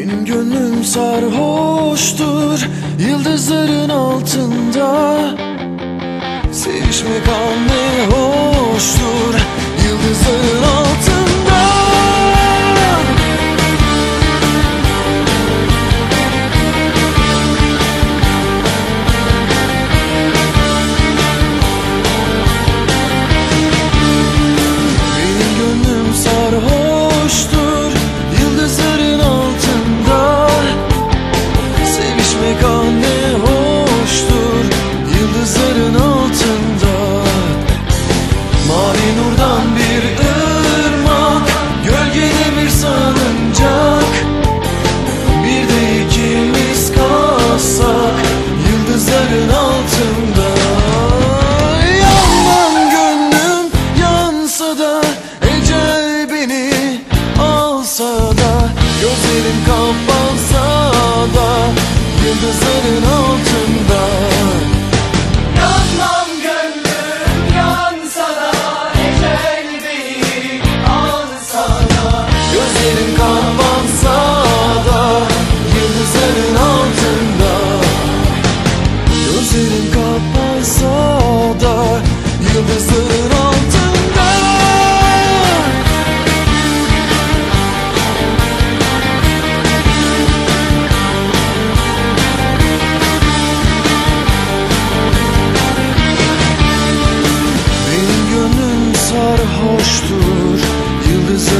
Gün gönlüm sarhoştur Yıldızların altında. Sevişmek an ne hoştur. gece beni alsa da Gözlerim kapansa da Yıldızların altı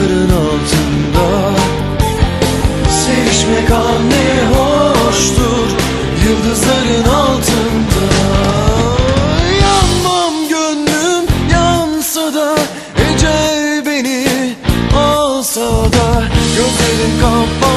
bulutların altında. Sevişmek anne hoştur yıldızların altında. Yanmam gönlüm yansa da ecel beni alsa da gözlerim kapalı.